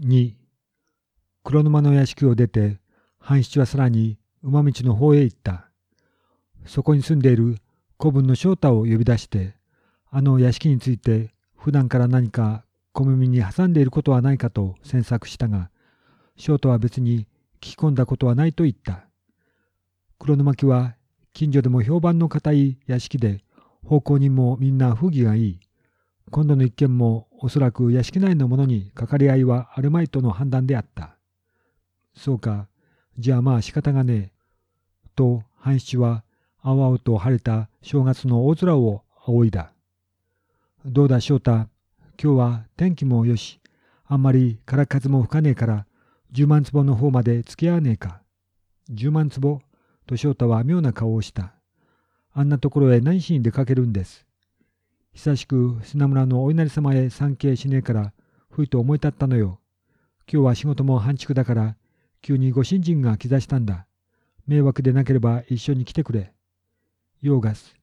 2黒沼の屋敷を出て半七はさらに馬道の方へ行った。そこに住んでいる古文の翔太を呼び出してあの屋敷について普段から何か小耳に挟んでいることはないかと詮索したが翔太は別に聞き込んだことはないと言った。黒沼家は近所でも評判の固い屋敷で奉公人もみんな風義がいい。今度の一件もおそらく屋敷内の者にかかり合いはあるまいとの判断であった。そうか、じゃあまあ仕方がねえ。と半七は青々と晴れた正月の大空を仰いだ。どうだ翔太、今日は天気もよし、あんまり空風も吹かねえから十万坪の方まで付き合わねえか。十万坪？と翔太は妙な顔をした。あんなところへ何しに出かけるんです。久しく砂村のお稲荷様へ参詣しねえから、ふいと思い立ったのよ。今日は仕事も半畜だから、急にご新人が兆したんだ。迷惑でなければ一緒に来てくれ。ヨーガス、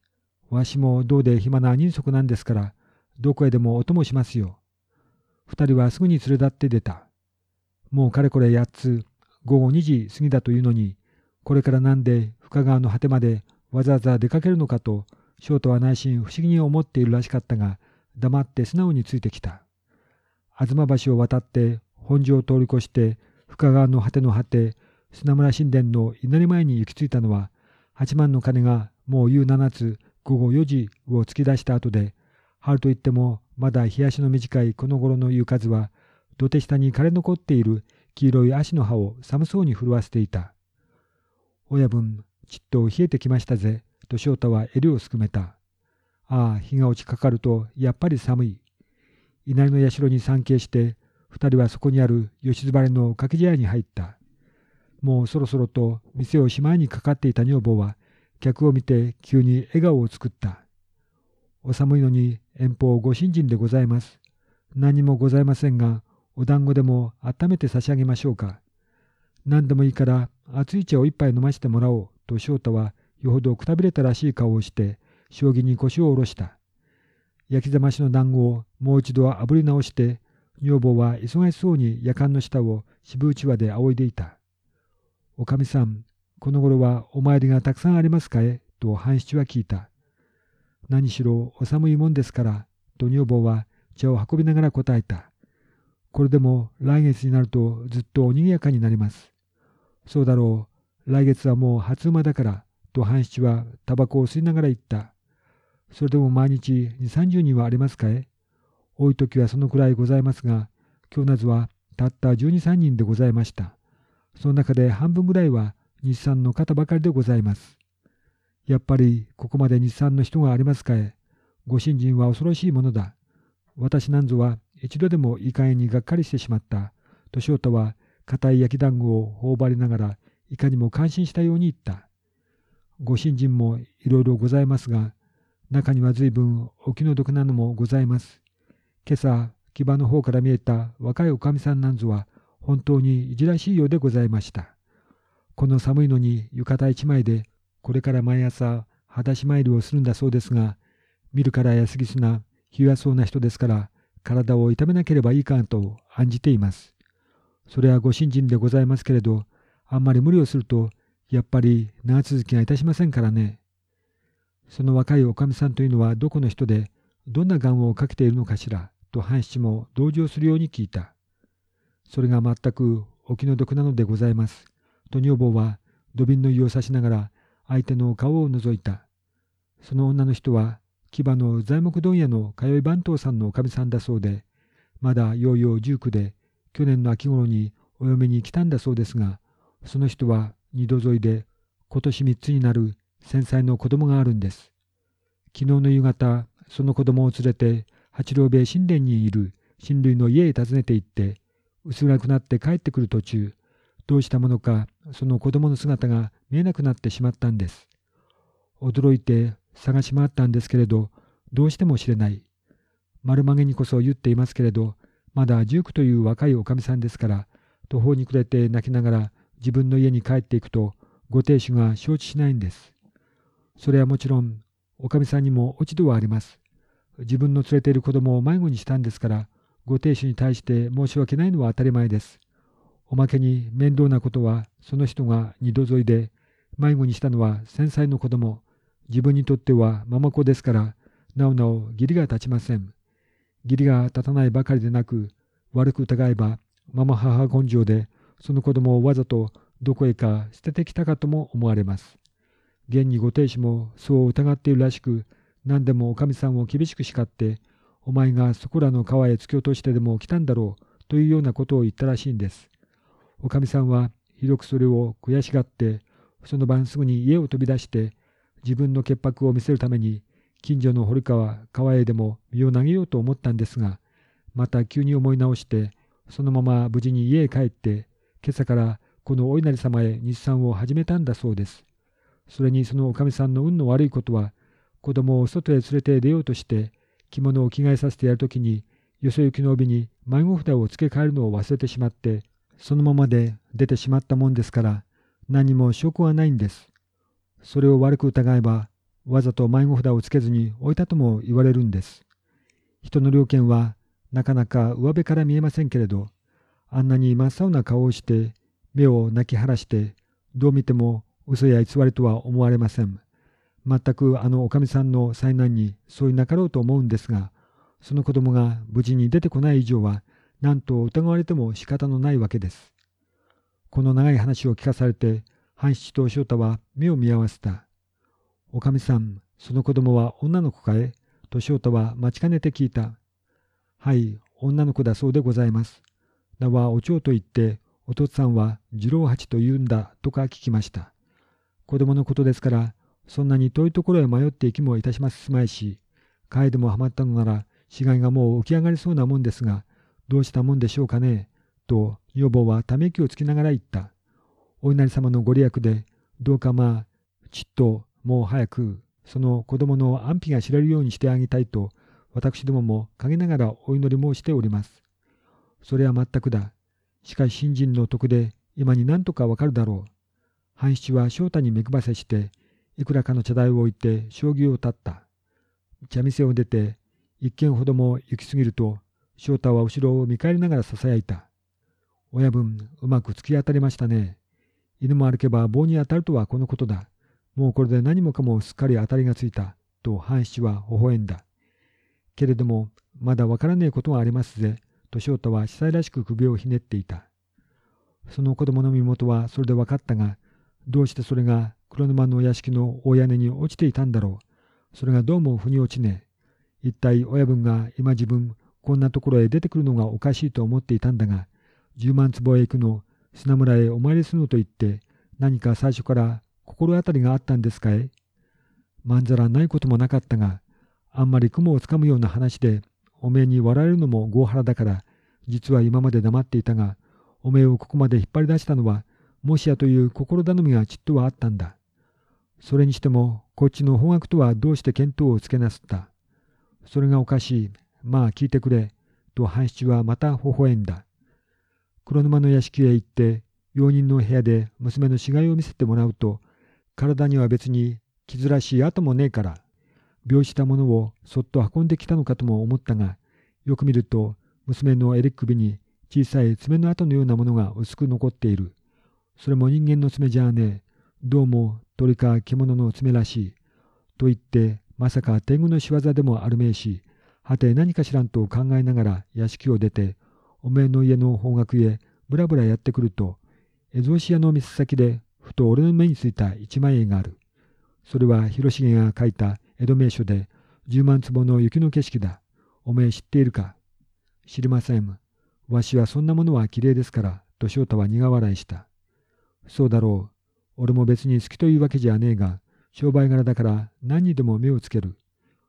わしもどうで暇な人足なんですから、どこへでもお供しますよ。二人はすぐに連れ立って出た。もうかれこれ八つ、午後2時過ぎだというのに、これからなんで深川の果てまでわざわざ出かけるのかと、翔太は内心不思議に思っているらしかったが、黙って素直についてきた。吾妻橋を渡って本所を通り越して深川の果ての果て、砂村神殿の稲荷前に行き着いたのは、八万の鐘がもう夕七つ午後4時を突き出した後で、春といってもまだ日足の短いこの頃の夕風は、土手下に枯れ残っている黄色い足の葉を寒そうに震わせていた。親分、ちっと冷えてきましたぜ、と翔太は襟をすくめた。ああ、日が落ちかかると、やっぱり寒い。稲荷の社に参詣して、二人はそこにある吉津晴れの掛け茶屋に入った。もうそろそろと店をしまいにかかっていた女房は、客を見て急に笑顔を作った。お寒いのに遠方ご新人でございます。何もございませんが、お団子でも温めて差し上げましょうか。何でもいいから熱い茶を一杯飲ませてもらおうと翔太はよほどくたびれたらしい顔をして将棋に腰を下ろした。焼きざましの団子をもう一度炙り直して女房は忙しそうに夜間の下を渋うちわで仰いでいた。おかみさん、この頃はお参りがたくさんありますかえ？と半七は聞いた。何しろお寒いもんですから、と女房は茶を運びながら答えた。これでも来月になるとずっと賑やかになります。そうだろう。来月はもう初馬だから、と半七はタバコを吸いながら言った。それでも毎日二三十人はありますかえ？多い時はそのくらいございますが、今日なずはたった十二三人でございました。その中で半分ぐらいは日産の方ばかりでございます。やっぱりここまで日産の人がありますかえ？ご新人は恐ろしいものだ。私なんぞは一度でもいい加減にがっかりしてしまった。と翔太は硬い焼き団子を頬張りながらいかにも感心したように言った。ご新人もいろいろございますが、中には随分お気の毒なのもございます。今朝、木場の方から見えた若いおかみさんなんぞは本当にいじらしいようでございました。この寒いのに浴衣一枚でこれから毎朝裸足参りをするんだそうですが、見るから安ぎすな、ひ弱そうな人ですから体を痛めなければいいかんと案じています。それはご信心でございますけれど、あんまり無理をすると、やっぱり長続きがいたしませんからね。その若いおかみさんというのはどこの人で、どんな願をかけているのかしら、と半七も同情するように聞いた。それが全くお気の毒なのでございます。と女房は土瓶の湯を差しながら相手の顔を覗いた。その女の人は牙の材木問屋の通い番頭さんのおかみさんだそうで、まだようよう19で去年の秋頃にお嫁に来たんだそうですが、その人は二度沿いで今年三つになる繊細の子供があるんです。昨日の夕方、その子供を連れて八郎兵衛神殿にいる親類の家へ訪ねて行って、薄暗くなって帰ってくる途中、どうしたものかその子供の姿が見えなくなってしまったんです。驚いて探し回ったんですけれど、どうしても知れない。丸曲げにこそ言っていますけれど、まだ19という若いおかみさんですから、途方に暮れて泣きながら自分の家に帰っていくと、ご亭主が承知しないんです。それはもちろん、おかみさんにも落ち度はあります。自分の連れている子供を迷子にしたんですから、ご亭主に対して申し訳ないのは当たり前です。おまけに面倒なことはその人が二度沿いで、迷子にしたのは繊細の子供、自分にとってはママ子ですから、なおなお義理が立ちません。義理が立たないばかりでなく、悪く疑えば、ママ母根性で、その子供をわざとどこへか捨ててきたかとも思われます。現にご亭主もそう疑っているらしく、何でもおかみさんを厳しく叱って、お前がそこらの川へ突き落としてでも来たんだろうというようなことを言ったらしいんです。おかみさんはひどくそれを悔しがって、その晩すぐに家を飛び出して、自分の潔白を見せるために、近所の堀川、川へでも身を投げようと思ったんですが、また急に思い直して、そのまま無事に家へ帰って、今朝からこのお稲荷様へ日産を始めたんだそうです。それにそのおかみさんの運の悪いことは、子供を外へ連れて出ようとして、着物を着替えさせてやるときに、よそ行きの帯に迷子札を付け替えるのを忘れてしまって、そのままで出てしまったもんですから、何も証拠はないんです。それを悪く疑えば、わざと迷子札をつけずに置いたとも言われるんです。人の猟犬は、なかなか上辺から見えませんけれど、あんなに真っ青な顔をして、目を泣き晴らして、どう見ても嘘や偽りとは思われません。全くあのおかみさんの災難にそういなかろうと思うんですが、その子供が無事に出てこない以上は、なんと疑われても仕方のないわけです。この長い話を聞かされて、半七と翔太は目を見合わせた。おかみさん、その子供は女の子かえと翔太は待ちかねて聞いた。はい、女の子だそうでございます。名はお蝶と言って、お父さんは次郎八と言うんだとか聞きました。子供のことですから、そんなに遠いところへ迷って行きもいたしますまいし、楓でもはまったのなら、死骸がもう起き上がりそうなもんですが、どうしたもんでしょうかね、と女房はため息をつきながら言った。お稲荷様のご利益で、どうかまあ、ちっともう早く、その子供の安否が知れるようにしてあげたいと、私どもも陰ながらお祈り申しております。それは全くだ。しかし新人の徳で今に何とかわかるだろう。半七は翔太に目配せして、いくらかの茶台を置いて将棋を立った。茶店を出て、一軒ほども行き過ぎると、翔太は後ろを見返りながら囁いた。親分、うまく突き当たりましたね。犬も歩けば棒に当たるとはこのことだ。もうこれで何もかもすっかり当たりがついた。と半七は微笑んだ。けれども、まだわからねえことがありますぜ。と翔太は司祭らしく首をひねっていた。その子供の身元はそれで分かったが、どうしてそれが黒沼のお屋敷の大屋根に落ちていたんだろう。それがどうも腑に落ちね。一体親分が今自分こんなところへ出てくるのがおかしいと思っていたんだが、十万坪へ行くの、砂村へお参りするのと言って、何か最初から心当たりがあったんですかいまんざらないこともなかったが、あんまり雲をつかむような話で、おめえに笑えるのも合腹だから、実は今まで黙っていたが、おめえをここまで引っ張り出したのは、もしやという心頼みがちっとはあったんだ。それにしても、こっちの方角とはどうして見当をつけなすった。それがおかしい。まあ聞いてくれ。と半七はまた微笑んだ。黒沼の屋敷へ行って、用人の部屋で娘の死骸を見せてもらうと、体には別に傷らしい跡もねえから、病死したものをそっと運んできたのかとも思ったが、よく見ると、娘の襟首に小さい爪の跡のようなものが薄く残っている。それも人間の爪じゃねえ。どうも鳥か獣の爪らしい。と言って、まさか天狗の仕業でもあるめえし、はて何か知らんと考えながら屋敷を出て、おめえの家の方角へぶらぶらやってくると、エゾシ屋の店先でふと俺の目についた一枚絵がある。それは広重が書いた江戸名所で十万坪の雪の景色だ。おめえ知っているか？知りません。わしはそんなものはきれいですから、と翔太は苦笑いした。そうだろう。俺も別に好きというわけじゃねえが、商売柄だから何にでも目をつける。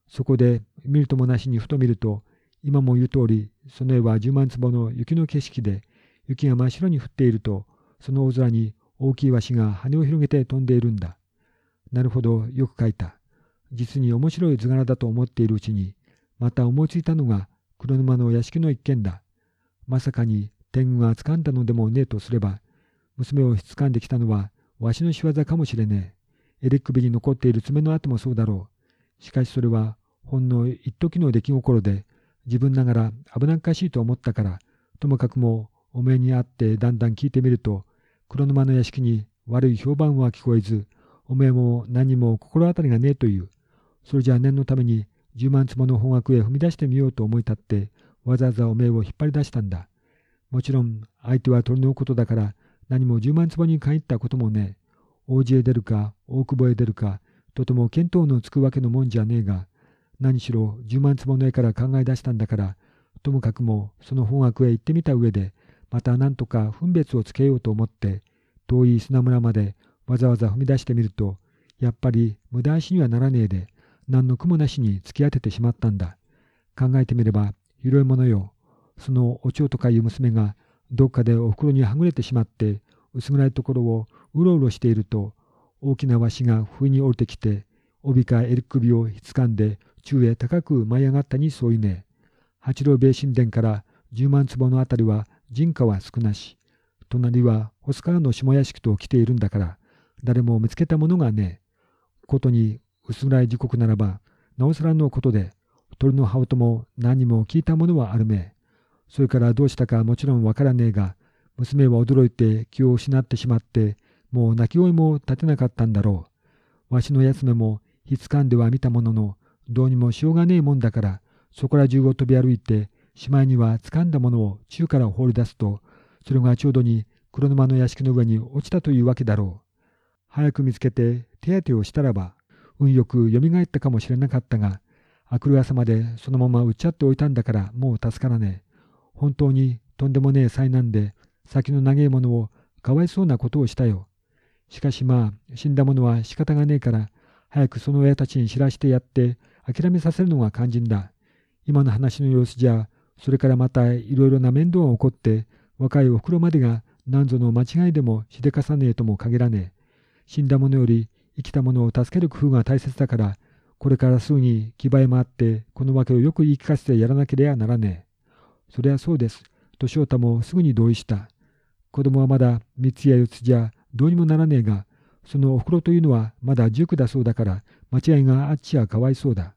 そこで見るともなしにふと見ると、今も言う通り、その絵は十万坪の雪の景色で、雪が真っ白に降っていると、その大空に大きい鷲が羽を広げて飛んでいるんだ。なるほど、よく描いた。実に面白い図柄だと思っているうちに、また思いついたのが黒沼の屋敷の一件だ。まさかに天狗が掴んだのでもねえとすれば、娘を掴んできたのはわしの仕業かもしれねえ。襟首に残っている爪の跡もそうだろう。しかしそれはほんの一時の出来心で、自分ながら危なっかしいと思ったから、ともかくもおめえに会ってだんだん聞いてみると、黒沼の屋敷に悪い評判は聞こえず、おめえも何も心当たりがねえという。それじゃあ念のために10万坪の方角へ踏み出してみようと思い立って、わざわざおめえを引っ張り出したんだ。もちろん相手は鳥のことだから何も10万坪に限ったこともねえ。王子へ出るか大久保へ出るか、とても見当のつくわけのもんじゃねえが、何しろ10万坪の絵から考え出したんだから、ともかくもその方角へ行ってみた上で、また何とか分別をつけようと思って、遠い砂村までわざわざ踏み出してみると、やっぱり無駄足にはならねえで、何の苦もなしに突き当ててしまったんだ。考えてみれば、広いものよ。そのお蝶とかいう娘が、どっかでお袋にはぐれてしまって、薄暗いところをうろうろしていると、大きなわしが不意に降りてきて、帯か襟首をひつかんで、宙へ高く舞い上がったにそういね。八郎米神殿から十万坪のあたりは人家は少なし、隣は細川の下屋敷と来ているんだから、誰も見つけたものがねえ。ことに薄暗い時刻ならば、なおさらのことで、鳥の羽音も何も聞いたものはあるめ。それからどうしたかもちろんわからねえが、娘は驚いて気を失ってしまって、もう泣き声も立てなかったんだろう。わしのやつめもひつかんでは見たものの、どうにもしようがねえもんだから、そこら中を飛び歩いて、しまいには掴んだものを宙から放り出すと、それがちょうどに黒沼の屋敷の上に落ちたというわけだろう。早く見つけて手当てをしたらば、運よく蘇ったかもしれなかったが、明くる朝までそのまま打っちゃっておいたんだからもう助からねえ。本当にとんでもねえ災難で、先の長えものをかわいそうなことをしたよ。しかしまあ、死んだ者は仕方がねえから、早くその親たちに知らしてやって諦めさせるのが肝心だ。今の話の様子じゃ、それからまたいろいろな面倒が起こって、若いおふくろまでが何ぞの間違いでもしでかさねえとも限らねえ。死んだ者より生きた者を助ける工夫が大切だから、これからすぐに気映えもあって、この訳をよく言い聞かせてやらなければならねえ。そりゃそうです。と翔太もすぐに同意した。子供はまだ三つや四つじゃどうにもならねえが、そのおふくろというのはまだ塾だそうだから、間違いがあっちはかわいそうだ。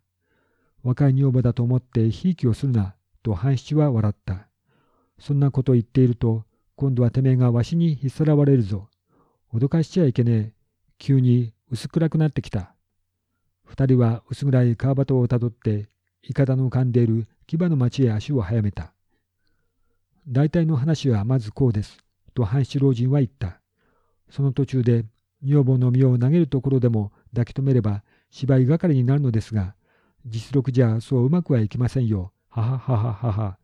若い女房だと思ってひいきをするな、と半七は笑った。そんなことを言っていると、今度はてめえがわしにひっさらわれるぞ。脅かしちゃいけねえ。急に薄暗くなってきた。二人は薄暗い川端をたどって、いかだの浮かんでいる牙の町へ足を早めた。大体の話はまずこうです。と半七老人は言った。その途中で女房の身を投げるところでも抱き留めれば芝居係になるのですが、実力じゃそううまくはいきませんよ。はははははは。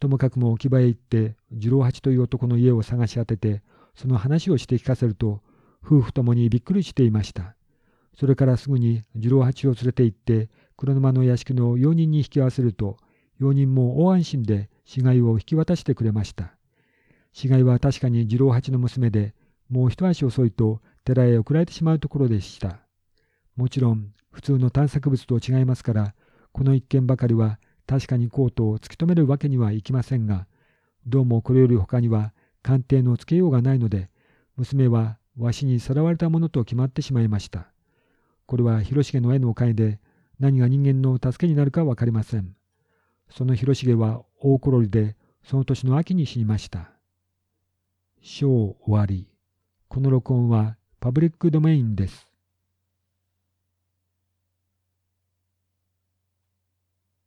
ともかくも置き場へ行って、次郎八という男の家を探し当てて、その話をして聞かせると、夫婦ともにびっくりしていました。それからすぐに次郎八を連れて行って、黒沼の屋敷の用人に引き合わせると、用人も大安心で死骸を引き渡してくれました。死骸は確かに次郎八の娘で、もう一足遅いと寺へ送られてしまうところでした。もちろん、普通の探索物と違いますから、この一件ばかりは確かにコートを突き止めるわけにはいきませんが、どうもこれより他には鑑定のつけようがないので、娘はわしにさらわれたものと決まってしまいました。これは広重の絵のおかげで何が人間の助けになるかわかりません。その広重は大転りでその年の秋に死にました。章終わり。この録音はパブリックドメインです。